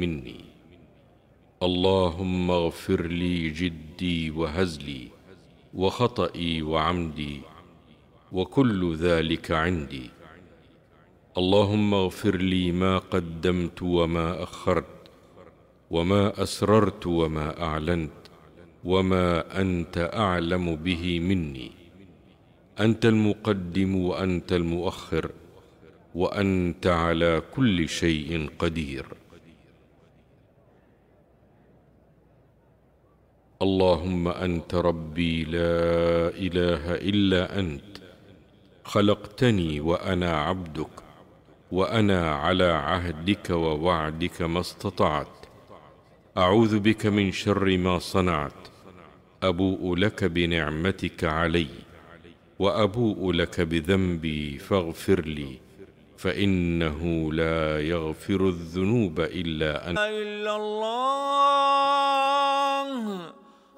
مني. اللهم اغفر لي جدي وهزلي وخطئي وعمدي وكل ذلك عندي. اللهم اغفر لي ما قدمت وما أخرت وما أسررت وما أعلنت وما أنت أعلم به مني. أنت المقدم وأنت المؤخر وأنت على كل شيء قدير. اللهم أنت ربي لا إله إلا أنت خلقتني وأنا عبدك وأنا على عهدك ووعدك ما استطعت. أعوذ بك من شر ما صنعت. أبوء لك بنعمتك علي وأبوء لك بذنبي فاغفر لي فإنه لا يغفر الذنوب إلا أنت. إلا الله.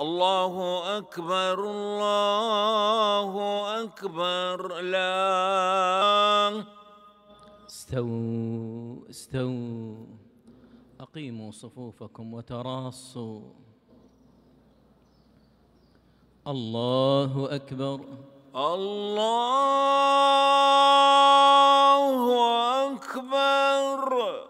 الله أكبر الله أكبر لا. استووا استووا أقيموا صفوفكم وتراصوا. الله أكبر. الله أكبر.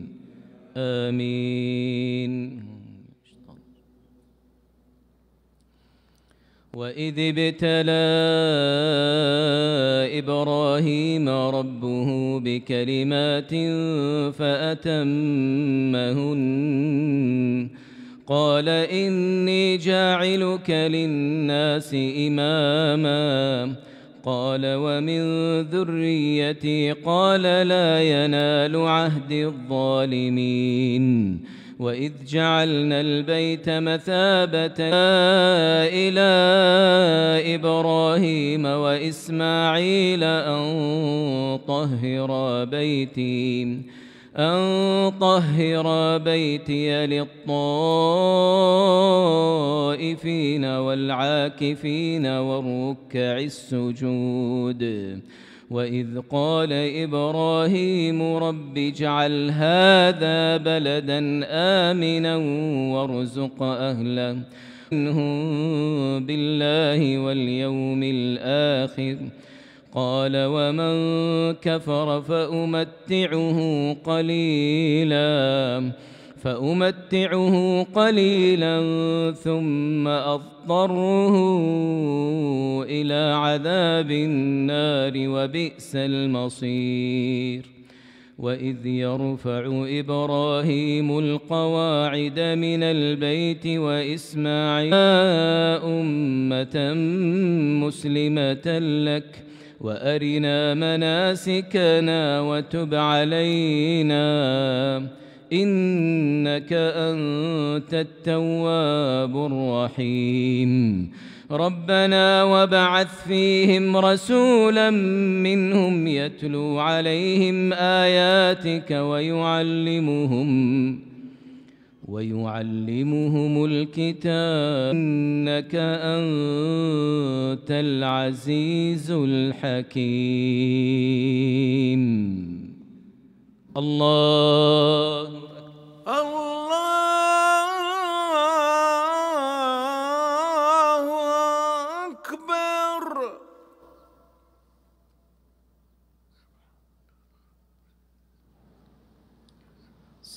آمين. وإذ ابتلى إبراهيم ربه بكلمات فأتمهن. قال إني جاعلك للناس إماما. قال ومن ذريتي قال لا ينال عهد الظالمين وإذ جعلنا البيت مثابة إلى إبراهيم وإسماعيل أن طهر بيتي أن طهر بيتي للطائفين والعاكفين والركع السجود. وإذ قال إبراهيم رب اجعل هذا بلدا آمنا وارزق أهله منهم بالله واليوم الآخر. قال ومن كفر فأمتعه قليلا فأمتعه قليلا ثم أضطره إلى عذاب النار وبئس المصير. وإذ يرفع إبراهيم القواعد من البيت وإسماعيل أمة مسلمة لك وأرنا مناسكنا وتب علينا. إنك أنت التواب الرحيم. ربنا وبعث فيهم رسولا منهم يتلو عليهم آياتك ويعلمهم ويعلمهم الكتاب إنك أنت العزيز الحكيم. الله الله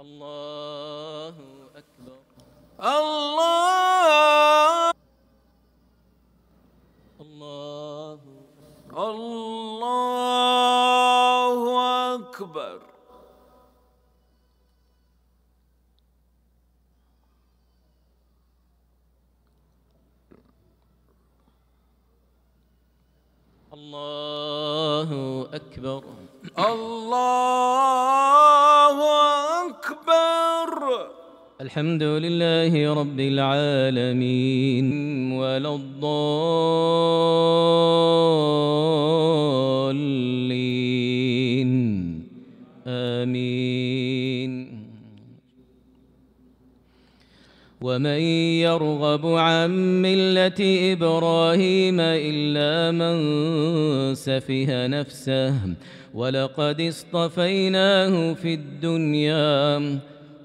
الله أكبر. الله الحمد لله رب العالمين ولا الضالين. آمين. ومن يرغب عن ملة إبراهيم إلا من سفه نفسه ولقد اصطفيناه في الدنيا.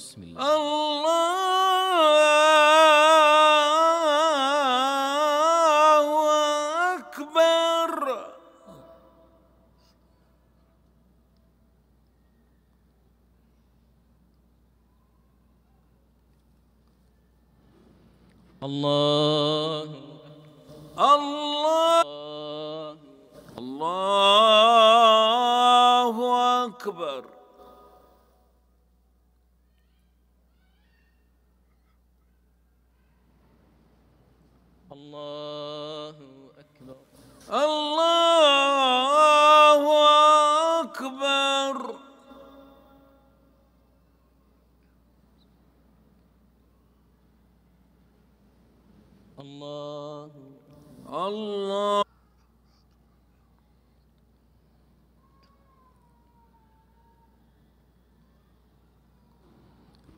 بسم الله. الله أكبر. الله الله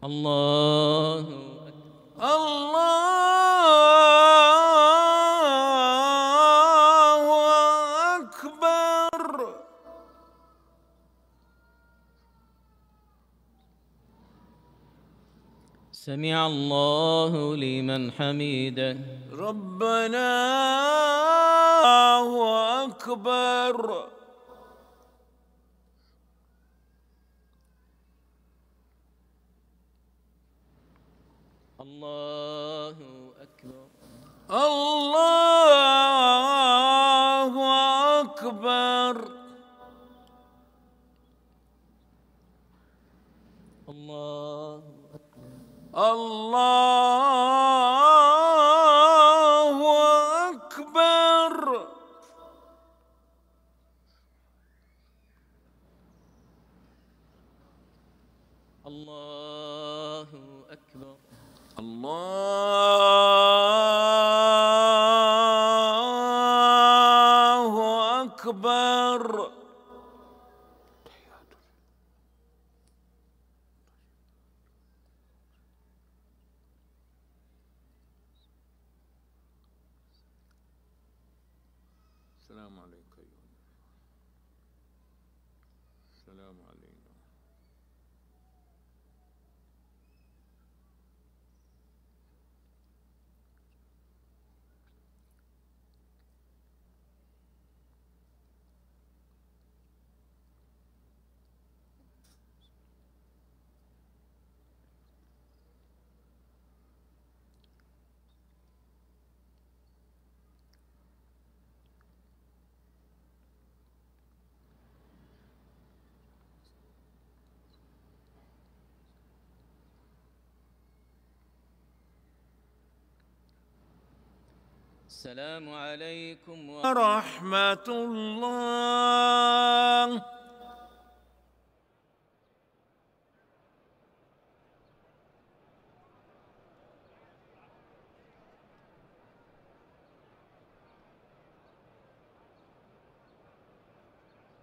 الله الله أكبر. سمع الله لمن حميده ربنا أكبر. الله أكبر. الله أكبر الله أكبر الله أكبر الله أكبر الله أكبر السلام عليك أيها النبي. السلام علينا السلام عليكم ورحمة الله.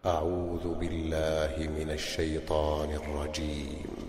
أعوذ بالله من الشيطان الرجيم.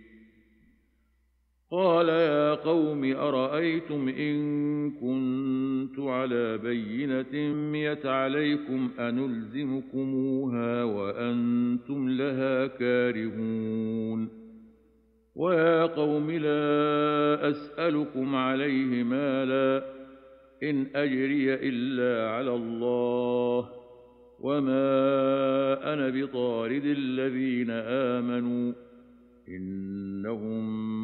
قال يا قوم أرأيتم إن كنت على بينة ميت عليكم أنلزمكموها وأنتم لها كارهون ويا قوم لا أسألكم عليه مالا إن أجري إلا على الله وما أنا بطارد الذين آمنوا إنهم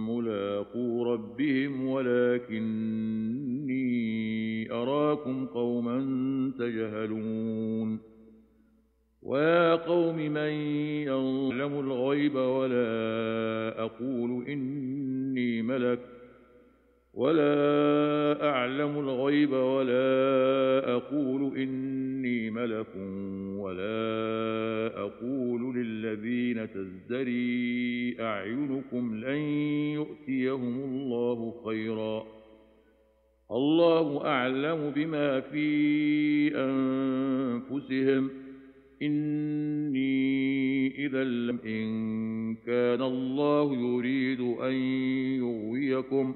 ملاقو ربهم ولكني أراكم قوما تجهلون. ويا قوم من يعلم الغيب ولا أقول إني ملك ولا أعلم الغيب ولا أقول إني ملك ولا أقول للذين تزدري أعينكم لن يؤتيهم الله خيرا. الله أعلم بما في أنفسهم. إني إذا لم إن كان الله يريد أن يغويكم.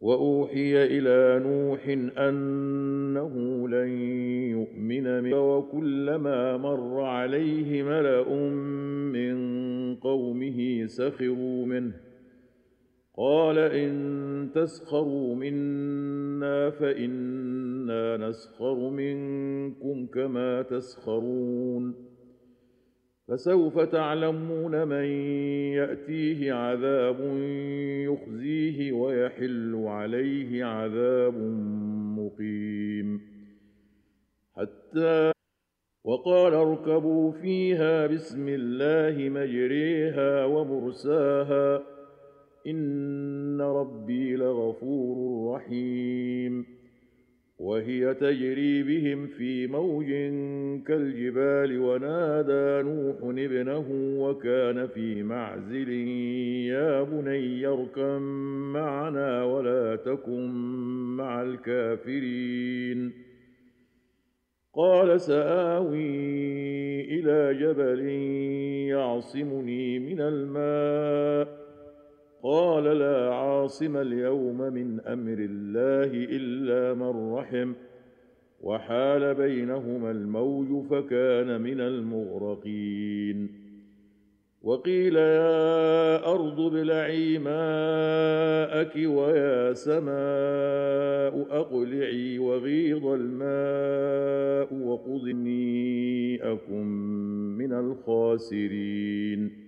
وأوحي إلى نوح أنه لن يؤمن من وكلما مر عليه ملأ من قومه سخروا منه. قال إن تسخروا منا فإنا نسخر منكم كما تسخرون. فسوف تعلمون من يأتيه عذاب يخزيه ويحل عليه عذاب مقيم. حتى وقال اركبوا فيها بسم الله مجريها ومرساها. إن ربي لغفور رحيم. وهي تجري بهم في موج كالجبال ونادى نوح ابنه وكان في معزل يا بني اركم معنا ولا تكن مع الكافرين. قال سآوي إلى جبل يعصمني من الماء. قال لا عاصم اليوم من أمر الله إلا من رحم. وحال بينهما الموج فكان من المغرقين. وقيل يا أرض ابلعي ماءك ويا سماء أقلعي وغيض الماء وقضني أكن من الخاسرين.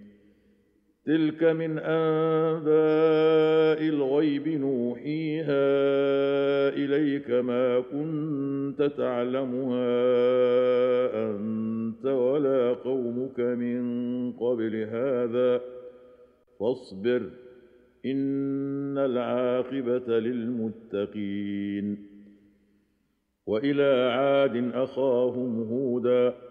تلك من انباء الغيب نوحيها اليك ما كنت تعلمها انت ولا قومك من قبل هذا فاصبر ان العاقبه للمتقين والى عاد اخاهم هودا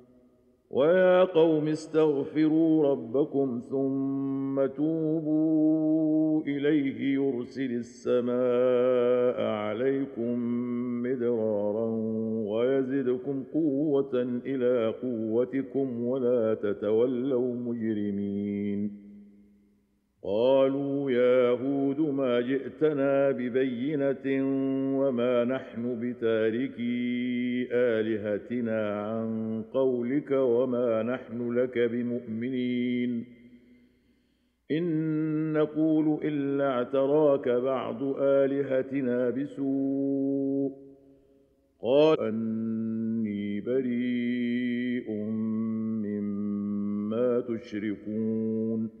ويا قوم استغفروا ربكم ثم توبوا اليه يرسل السماء عليكم مدرارا ويزدكم قوه إلى قوتكم ولا تتولوا مجرمين قالوا يا هود ما جئتنا ببينة وما نحن بتاركي آلهتنا عن قولك وما نحن لك بمؤمنين. إن نقول إلا اعتراك بعض آلهتنا بسوء. قال أني بريء مما تشركون.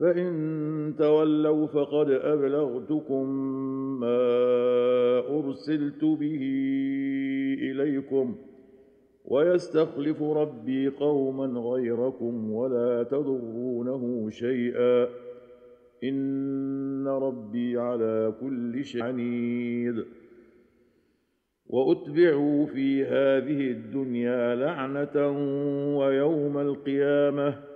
فإن تولوا فقد أبلغتكم ما أرسلت به إليكم ويستخلف ربي قوما غيركم ولا تضرونه شيئا إن ربي على كل شيء عنيد وأتبعوا في هذه الدنيا لعنة ويوم القيامة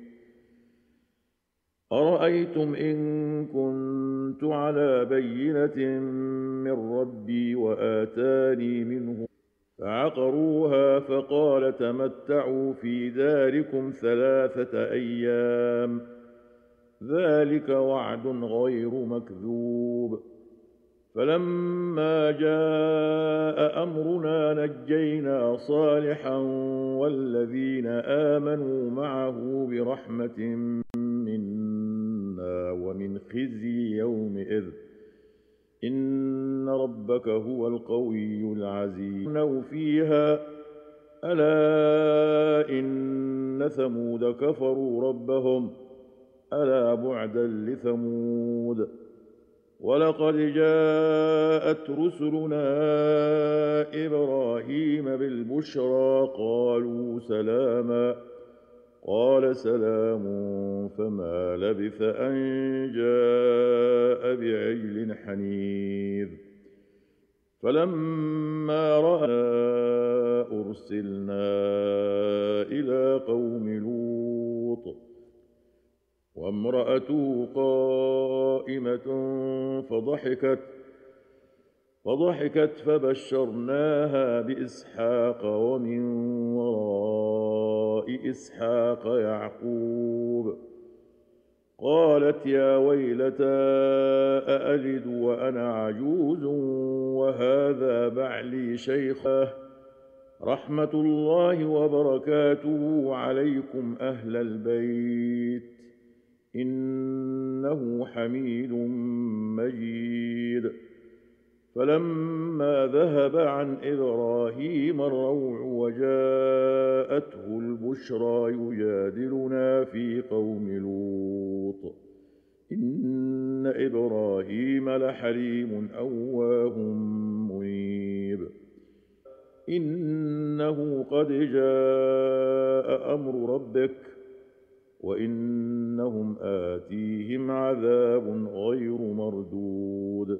أرأيتم إن كنت على بينة من ربي وآتاني منه فعقروها فقال تمتعوا في داركم ثلاثة أيام ذلك وعد غير مكذوب فلما جاء أمرنا نجينا صالحا والذين آمنوا معه برحمة منا ومن خزي يومئذ. إن ربك هو القوي العزيز. إنه فيها ألا إن ثمود كفروا ربهم ألا بعدا لثمود. ولقد جاءت رسلنا إبراهيم بالبشرى قالوا سلاما قال سلام فما لبث أن جاء بعجل حنيذ. فلما رأى أرسلنا إلى قوم لوط وامرأته قائمة فضحكت فضحكت فبشرناها بإسحاق ومن وراء إسحاق يعقوب قالت يا ويلتى أألد وأنا عجوز وهذا بعلي شيخا رحمة الله وبركاته عليكم أهل البيت إنه حميد مجيد فلما ذهب عن إبراهيم الروع وجاءته البشرى يجادلنا في قوم لوط. إن إبراهيم لحليم أواه منيب. إنه قد جاء أمر ربك وإنهم آتيهم عذاب غير مردود.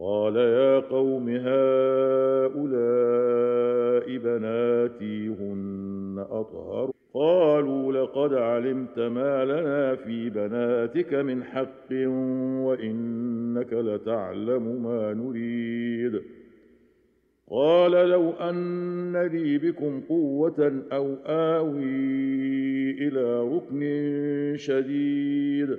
قال يا قوم هؤلاء بناتي هن أطهر. قالوا لقد علمت ما لنا في بناتك من حق وإنك لتعلم ما نريد. قال لو أن لي بكم قوة أو آوي إلى ركن شديد.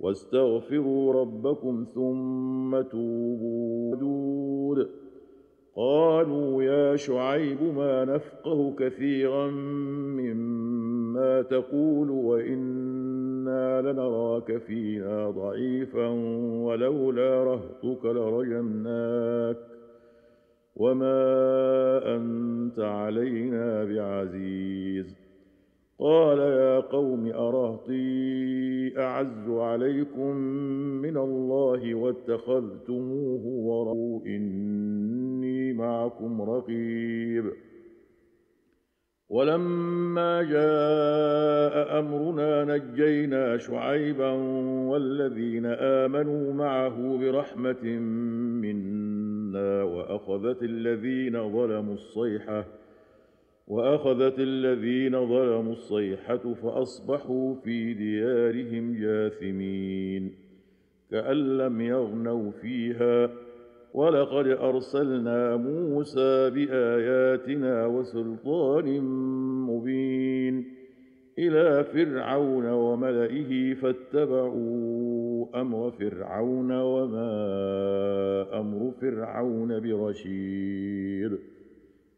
واستغفروا ربكم ثم توبوا. دود قالوا يا شعيب ما نفقه كثيرا مما تقول وإنا لنراك فينا ضعيفا ولولا رهطك لرجمناك. وما أنت علينا بعزيز. قال يا قوم أرهطي أعز عليكم من الله واتخذتموه وروا إني معكم رقيب. ولما جاء أمرنا نجينا شعيبا والذين آمنوا معه برحمة منا وأخذت الذين ظلموا الصيحة وأخذت الذين ظلموا الصيحة فأصبحوا في ديارهم جاثمين كأن لم يغنوا فيها ولقد أرسلنا موسى بآياتنا وسلطان مبين إلى فرعون وملئه فاتبعوا أمر فرعون وما أمر فرعون برشيد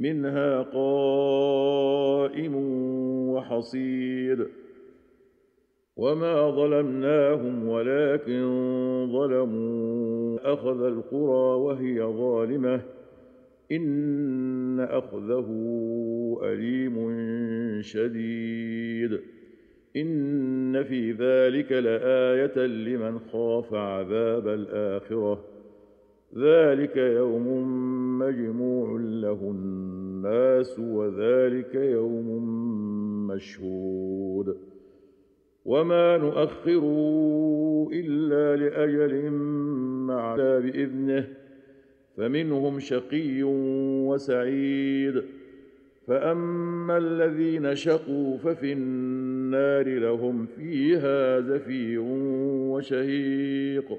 منها قائم وحصيد. وما ظلمناهم ولكن ظلموا. اخذ القرى وهي ظالمه. ان اخذه اليم شديد. ان في ذلك لايه لمن خاف عذاب الاخره. ذلك يوم مجموع له الناس وذلك يوم مشهود. وما نؤخر إلا لأجل معنا بإذنه فمنهم شقي وسعيد. فأما الذين شقوا ففي النار لهم فيها زفير وشهيق.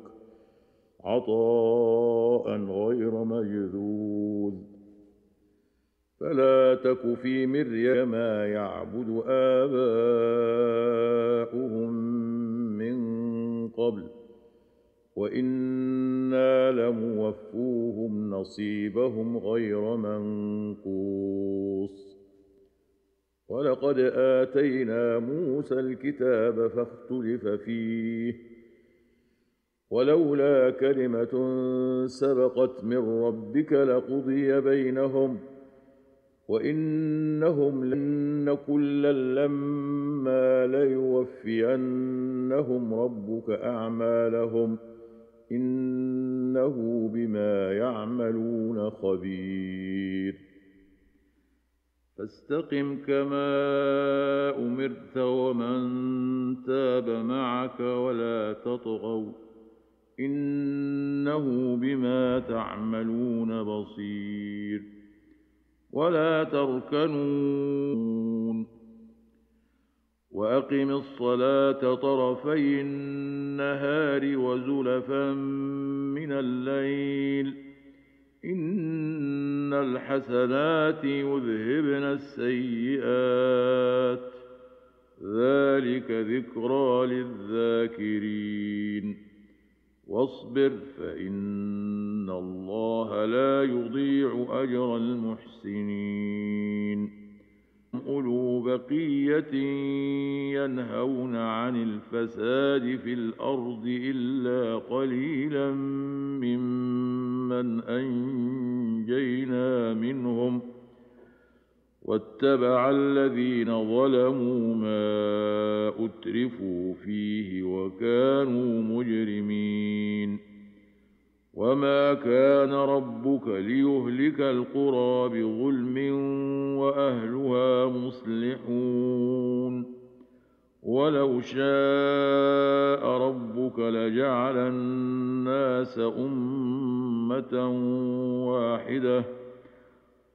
عطاء غير مجذوذ. فلا تك في مرية ما يعبد آباؤهم من قبل وإنا لموفوهم نصيبهم غير منقوص. ولقد آتينا موسى الكتاب فاختلف فيه ولولا كلمة سبقت من ربك لقضي بينهم وإنهم لن كلا لما ليوفينهم ربك أعمالهم إنه بما يعملون خبير. فاستقم كما أمرت ومن تاب معك ولا تطغوا إنه بما تعملون بصير ولا تركنون وأقم الصلاة طرفي النهار وزلفا من الليل إن الحسنات يذهبن السيئات ذلك ذكرى للذاكرين واصبر فإن الله لا يضيع أجر المحسنين. أولو بقية ينهون عن الفساد في الأرض إلا قليلا ممن أنجينا منهم ۖ واتبع الذين ظلموا ما أترفوا فيه وكانوا مجرمين. وما كان ربك ليهلك القرى بظلم وأهلها مصلحون. ولو شاء ربك لجعل الناس أمة واحدة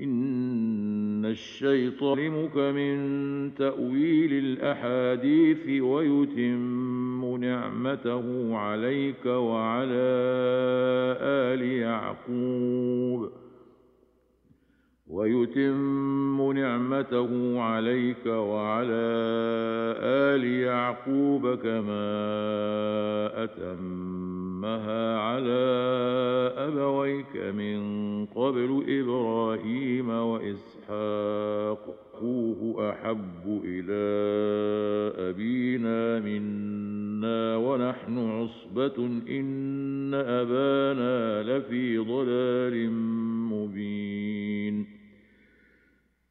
إن الشيطان يعلمك من تأويل الأحاديث ويتم نعمته عليك وعلى آل يعقوب ويتم نعمته عليك وعلى آل يعقوب كما أتمها على أبويك من قبل إبراهيم وإسحاق. أخوه أحب إلى أبينا منا ونحن عصبة إن أبانا لفي ضلال مبين.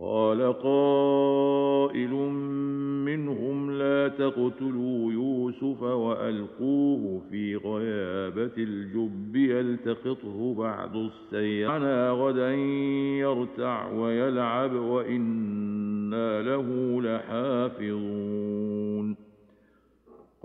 قال قائل منهم لا تقتلوا يوسف وألقوه في غيابة الجب يلتقطه بعض السيعنى غدا يرتع ويلعب وإنا له لحافظون.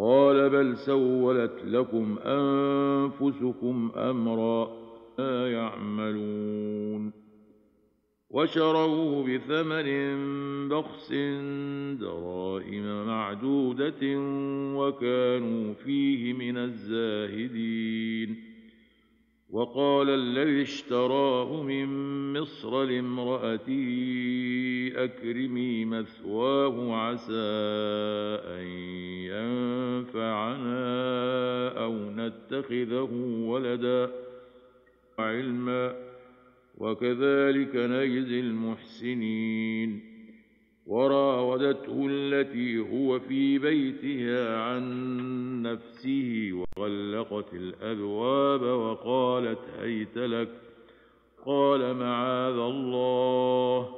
قال بل سولت لكم أنفسكم أمرا ما يعملون وشروه بثمن بخس دراهم معدودة وكانوا فيه من الزاهدين وقال الذي اشتراه من مصر لامرأته أكرمي مثواه عسى أن ينفعنا أو نتخذه ولدا. علما وكذلك نجزي المحسنين. وراودته التي هو في بيتها عن نفسه وغلقت الأبواب وقالت هيت لك. قال معاذ الله.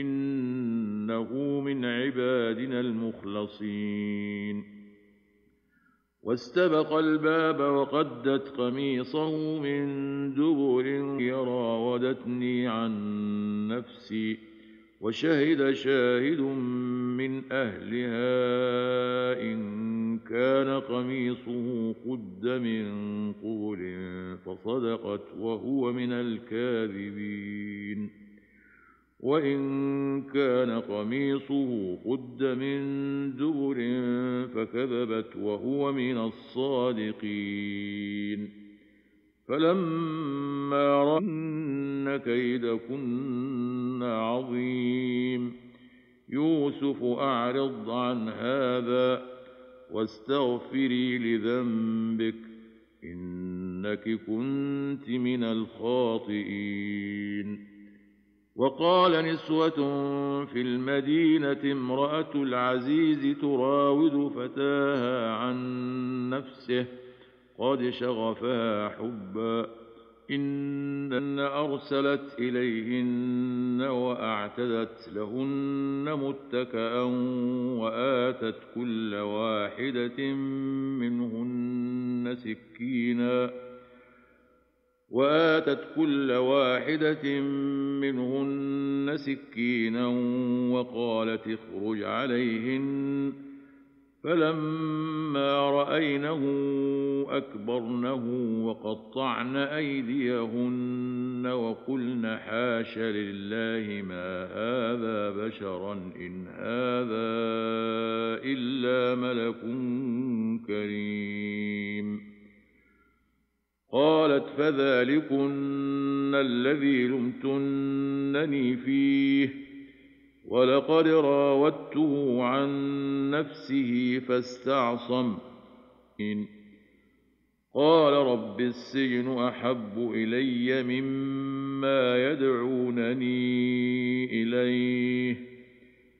إنه من عبادنا المخلصين. واستبق الباب وقدت قميصه من دبر راودتني عن نفسي وشهد شاهد من أهلها إن كان قميصه قد من قبل فصدقت وهو من الكاذبين. وإن كان قميصه قد من دبر فكذبت وهو من الصادقين. فلما رن كيدكن عظيم. يوسف أعرض عن هذا واستغفري لذنبك إنك كنت من الخاطئين. وقال نسوة في المدينة امرأة العزيز تراود فتاها عن نفسه قد شغفها حبا إن أرسلت إليهن وأعتدت لهن متكأ وآتت كل واحدة منهن سكينا. وآتت كل واحدة منهن سكينا وقالت اخرج عليهن. فلما رأينه أكبرنه وقطعن أيديهن وقلن حاش لله ما هذا بشرا إن هذا إلا ملك كريم. قالت فذلكن الذي لمتنني فيه ولقد راودته عن نفسه فاستعصم. قال رب السجن أحب إلي مما يدعونني إليه.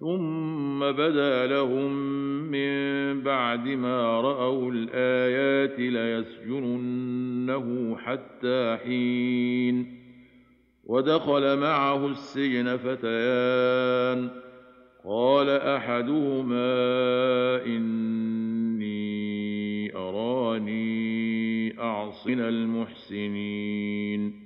ثم بدا لهم من بعد ما راوا الايات ليسجننه حتى حين ودخل معه السجن فتيان قال احدهما اني اراني اعصن المحسنين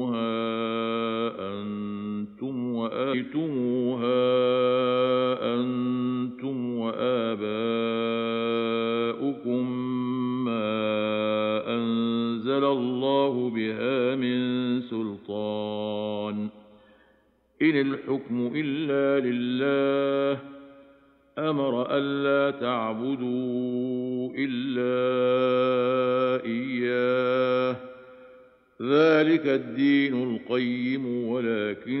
أنتم واتموها أنتم واباؤكم ما انزل الله بها من سلطان إن الحكم إلا لله أمر ألا تعبدوا إلا إياه ذلك الدين القيم ولكن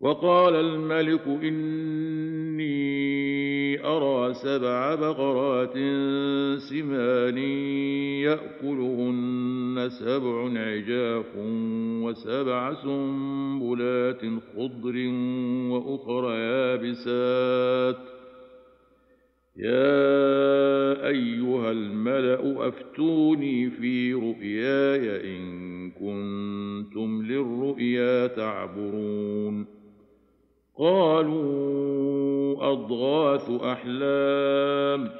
وقال الملك إني أرى سبع بقرات سمان يأكلهن سبع عجاف وسبع سنبلات خضر وأخر يابسات. يا أيها الملأ أفتوني في رؤياي إن كنتم للرؤيا تعبرون. قالوا أضغاث أحلام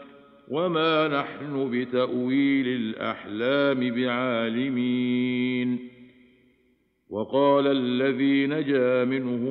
وما نحن بتأويل الأحلام بعالمين وقال الذي نجا منه